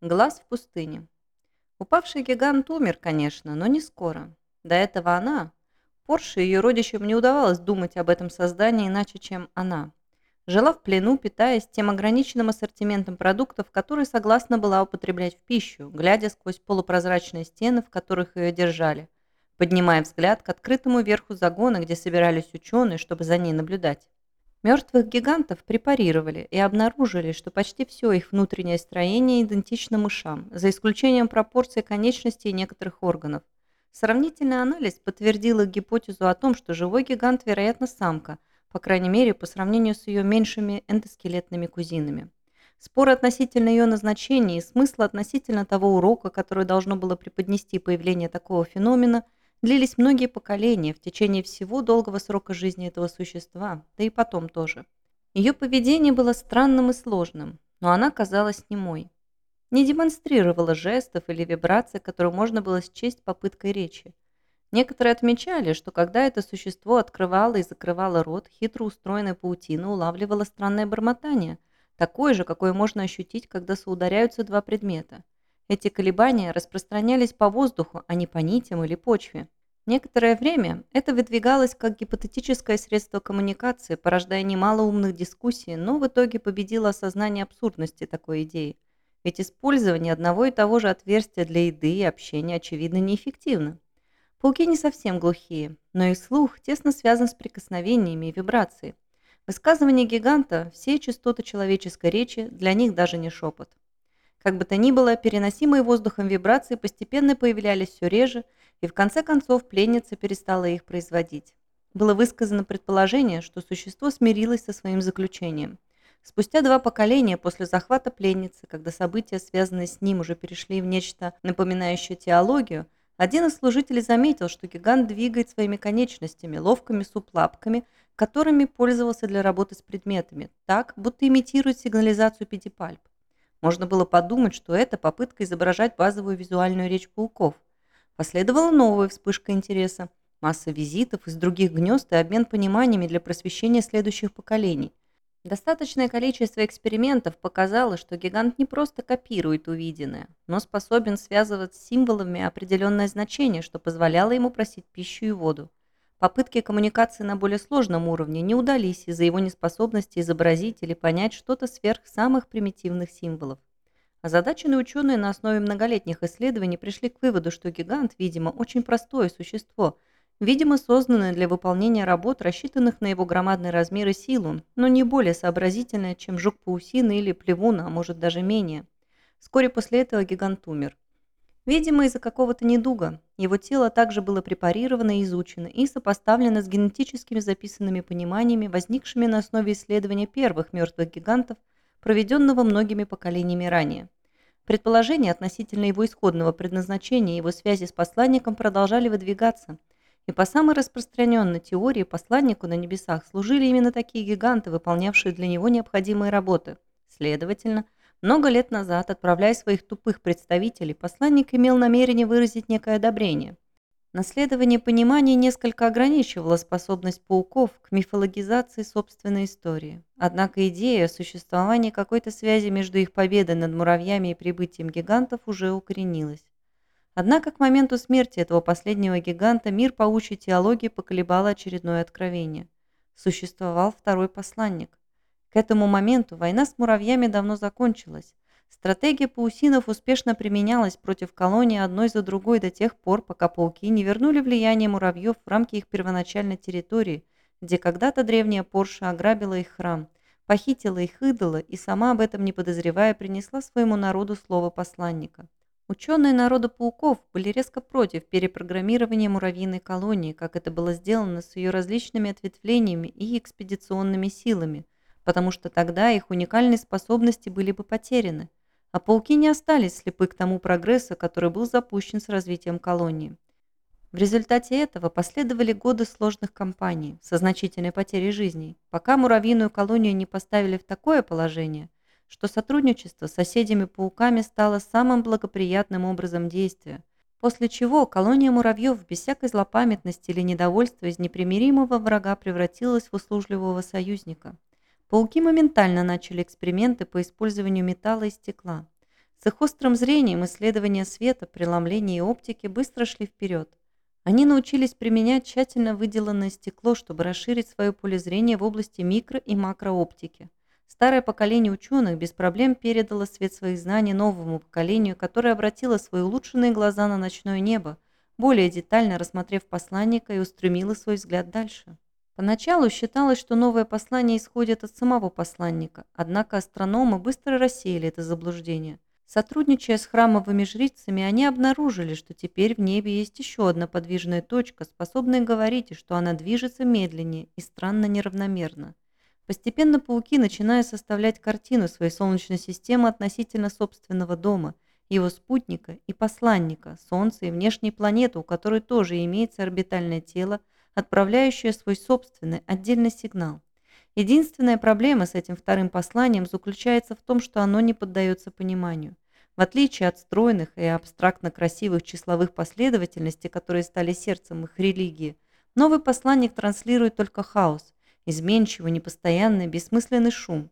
Глаз в пустыне. Упавший гигант умер, конечно, но не скоро. До этого она, Порше ее родичам не удавалось думать об этом создании иначе, чем она. Жила в плену, питаясь тем ограниченным ассортиментом продуктов, которые согласна была употреблять в пищу, глядя сквозь полупрозрачные стены, в которых ее держали, поднимая взгляд к открытому верху загона, где собирались ученые, чтобы за ней наблюдать. Мертвых гигантов препарировали и обнаружили, что почти все их внутреннее строение идентично мышам, за исключением пропорций конечностей и некоторых органов. Сравнительный анализ подтвердил гипотезу о том, что живой гигант, вероятно, самка, по крайней мере, по сравнению с ее меньшими эндоскелетными кузинами. Споры относительно ее назначения и смысла относительно того урока, который должно было преподнести появление такого феномена – длились многие поколения в течение всего долгого срока жизни этого существа, да и потом тоже. Ее поведение было странным и сложным, но она казалась немой. Не демонстрировала жестов или вибраций, которые можно было счесть попыткой речи. Некоторые отмечали, что когда это существо открывало и закрывало рот, хитро устроенная паутина улавливала странное бормотание, такое же, какое можно ощутить, когда соударяются два предмета – эти колебания распространялись по воздуху, а не по нитям или почве. Некоторое время это выдвигалось как гипотетическое средство коммуникации, порождая немало умных дискуссий, но в итоге победило осознание абсурдности такой идеи. Ведь использование одного и того же отверстия для еды и общения очевидно неэффективно. Пауки не совсем глухие, но их слух тесно связан с прикосновениями и вибрацией. Высказывания гиганта, все частоты человеческой речи, для них даже не шепот. Как бы то ни было, переносимые воздухом вибрации постепенно появлялись все реже, и в конце концов пленница перестала их производить. Было высказано предположение, что существо смирилось со своим заключением. Спустя два поколения после захвата пленницы, когда события, связанные с ним, уже перешли в нечто напоминающее теологию, один из служителей заметил, что гигант двигает своими конечностями, ловкими суплапками, которыми пользовался для работы с предметами, так, будто имитирует сигнализацию пятипальп. Можно было подумать, что это попытка изображать базовую визуальную речь пауков. Последовала новая вспышка интереса. Масса визитов из других гнезд и обмен пониманиями для просвещения следующих поколений. Достаточное количество экспериментов показало, что гигант не просто копирует увиденное, но способен связывать с символами определенное значение, что позволяло ему просить пищу и воду. Попытки коммуникации на более сложном уровне не удались из-за его неспособности изобразить или понять что-то сверх самых примитивных символов. Озадаченные ученые на основе многолетних исследований пришли к выводу, что гигант, видимо, очень простое существо, видимо, созданное для выполнения работ, рассчитанных на его громадные размеры силу, но не более сообразительное, чем жук-паусина или плевун, а может даже менее. Вскоре после этого гигант умер. Видимо, из-за какого-то недуга. Его тело также было препарировано и изучено и сопоставлено с генетическими записанными пониманиями, возникшими на основе исследования первых мертвых гигантов, проведенного многими поколениями ранее. Предположения относительно его исходного предназначения и его связи с посланником продолжали выдвигаться. И по самой распространенной теории посланнику на небесах служили именно такие гиганты, выполнявшие для него необходимые работы. Следовательно, много лет назад, отправляя своих тупых представителей, посланник имел намерение выразить некое одобрение. Наследование понимания несколько ограничивало способность пауков к мифологизации собственной истории. Однако идея о существовании какой-то связи между их победой над муравьями и прибытием гигантов уже укоренилась. Однако к моменту смерти этого последнего гиганта мир паучьей теологии поколебало очередное откровение. Существовал второй посланник. К этому моменту война с муравьями давно закончилась. Стратегия паусинов успешно применялась против колонии одной за другой до тех пор, пока пауки не вернули влияние муравьев в рамки их первоначальной территории, где когда-то древняя Порша ограбила их храм, похитила их идола и сама об этом не подозревая принесла своему народу слово посланника. Ученые народа пауков были резко против перепрограммирования муравьиной колонии, как это было сделано с ее различными ответвлениями и экспедиционными силами – потому что тогда их уникальные способности были бы потеряны, а пауки не остались слепы к тому прогрессу, который был запущен с развитием колонии. В результате этого последовали годы сложных кампаний со значительной потерей жизней, пока муравьиную колонию не поставили в такое положение, что сотрудничество с соседями-пауками стало самым благоприятным образом действия, после чего колония муравьев без всякой злопамятности или недовольства из непримиримого врага превратилась в услужливого союзника. Пауки моментально начали эксперименты по использованию металла и стекла. С их острым зрением исследования света, преломления и оптики быстро шли вперед. Они научились применять тщательно выделанное стекло, чтобы расширить свое поле зрения в области микро- и макрооптики. Старое поколение ученых без проблем передало свет своих знаний новому поколению, которое обратило свои улучшенные глаза на ночное небо, более детально рассмотрев посланника и устремило свой взгляд дальше. Поначалу считалось, что новое послание исходит от самого посланника, однако астрономы быстро рассеяли это заблуждение. Сотрудничая с храмовыми жрицами, они обнаружили, что теперь в небе есть еще одна подвижная точка, способная говорить, что она движется медленнее и странно неравномерно. Постепенно пауки начинают составлять картину своей Солнечной системы относительно собственного дома, его спутника и посланника, Солнца и внешней планеты, у которой тоже имеется орбитальное тело, отправляющее свой собственный отдельный сигнал. Единственная проблема с этим вторым посланием заключается в том, что оно не поддается пониманию. В отличие от стройных и абстрактно красивых числовых последовательностей, которые стали сердцем их религии, новый посланник транслирует только хаос, изменчивый, непостоянный, бессмысленный шум.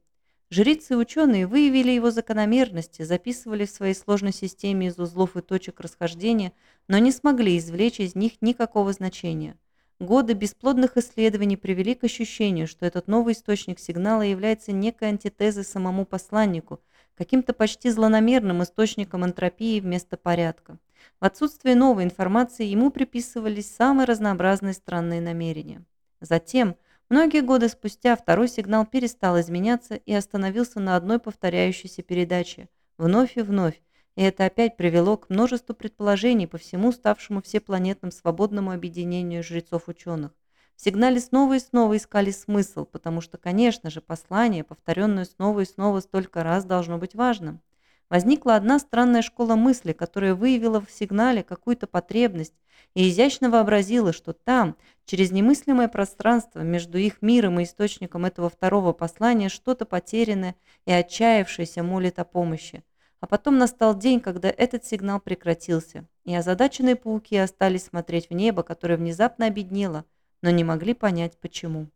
Жрицы и ученые выявили его закономерности, записывали в своей сложной системе из узлов и точек расхождения, но не смогли извлечь из них никакого значения – Годы бесплодных исследований привели к ощущению, что этот новый источник сигнала является некой антитезой самому посланнику, каким-то почти злонамерным источником энтропии вместо порядка. В отсутствие новой информации ему приписывались самые разнообразные странные намерения. Затем, многие годы спустя, второй сигнал перестал изменяться и остановился на одной повторяющейся передаче, вновь и вновь, и это опять привело к множеству предположений по всему ставшему всепланетным свободному объединению жрецов-ученых. В сигнале снова и снова искали смысл, потому что, конечно же, послание, повторенное снова и снова столько раз, должно быть важным. Возникла одна странная школа мысли, которая выявила в сигнале какую-то потребность и изящно вообразила, что там, через немыслимое пространство между их миром и источником этого второго послания, что-то потерянное и отчаявшееся молит о помощи. А потом настал день, когда этот сигнал прекратился, и озадаченные пауки остались смотреть в небо, которое внезапно обеднело, но не могли понять, почему.